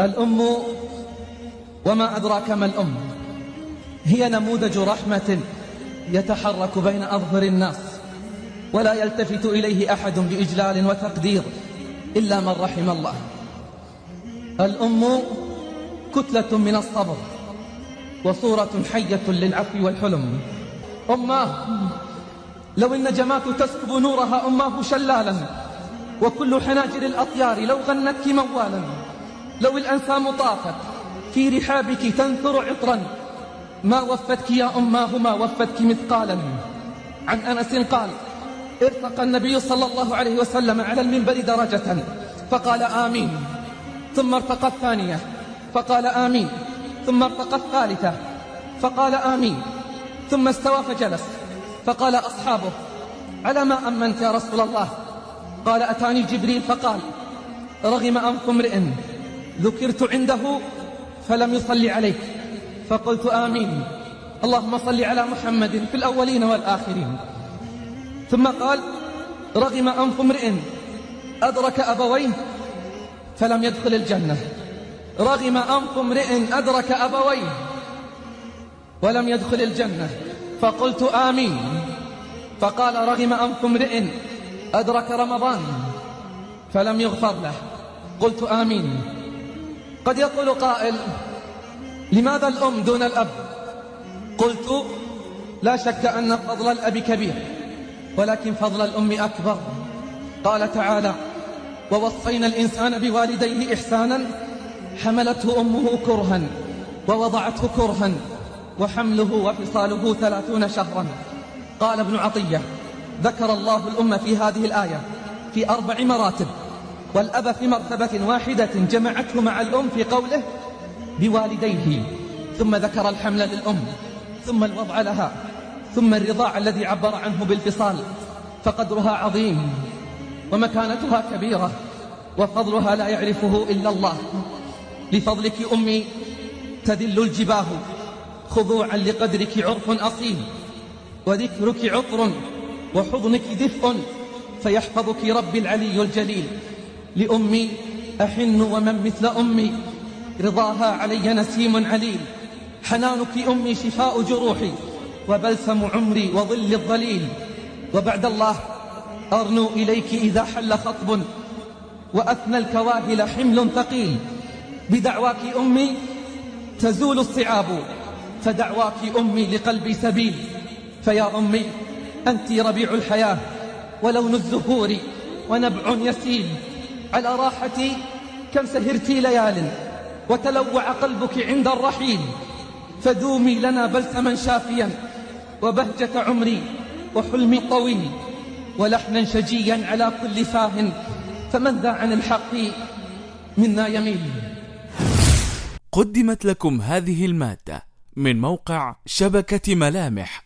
الأم وما أدراك ما الأم. هي نموذج رحمة يتحرك بين أظهر الناس ولا يلتفت إليه أحد بإجلال وتقدير إلا من رحم الله. الأم كتلة من الصبر وصورة حية للعفو والحلم. أماه لو النجمات تسكب نورها أماه شلالا وكل حناجر الأطيار لو غنتك موالا لو الأنسام طافت في رحابك تنثر عطرا. ما وفتك يا أماه ما وفتك مثقالا. عن أنس قال ارتقى النبي صلى الله عليه وسلم على المنبر درجة فقال آمين. ثم ارتقى الثانية فقال آمين. ثم ارتقى الثالثة فقال آمين. ثم استوى فجلس فقال أصحابه على ما أمنت يا رسول الله؟ قال أتاني جبريل فقال رغم أنف امرئ. ذكرت عنده فلم يصلي عليك. فقلت آمين. اللهم صل على محمد في الأولين والآخرين. ثم قال رغم أنف امرئ أدرك أبويه فلم يدخل الجنة. رغم أنف امرئ أدرك أبويه ولم يدخل الجنة. فقلت آمين. فقال رغم أنف امرئ أدرك رمضان فلم يغفر له. قلت آمين. قد يقول قائل لماذا الأم دون الأب؟ قلت لا شك أن فضل الأب كبير ولكن فضل الأم أكبر. قال تعالى ووصينا الإنسان بوالديه إحسانا حملته أمه كرها ووضعته كرها وحمله وفصاله ثلاثون شهرا. قال ابن عطية ذكر الله الأمة في هذه الآية في أربع مراتب. والأب في مرتبة واحدة جمعته مع الأم في قوله بوالديه. ثم ذكر الحمل للأم ثم الوضع لها ثم الرضاع الذي عبر عنه بالفصال. فقدرها عظيم ومكانتها كبيرة وفضلها لا يعرفه إلا الله. لفضلك أمي تذل الجباه خضوعا لقدرك عرف أصيل. وذكرك عطر وحضنك دفء فيحفظك ربي العلي الجليل. لأمي أحن ومن مثل أمي. رضاها علي نسيم عليل حنانك أمي شفاء جروحي. وبلسم عمري وظل الظليل. وبعد الله أرنو إليك إذا حل خطب. وأثنى الكواهل حمل ثقيل. بدعواك أمي تزول الصعاب. فدعواك أمي لقلبي سبيل. فيا أمي أنت ربيع الحياة. ولون الزهور ونبع يسيل. على راحتي كم سهرت ليال وتلوع قلبك عند الرحيل فدومي لنا بلسما شافيا وبهجة عمري وحلمي طويل ولحنا شجيا على كل فاه فمن ذا عن الحق منا يميل. قدمت لكم هذه المادة من موقع شبكة ملامح.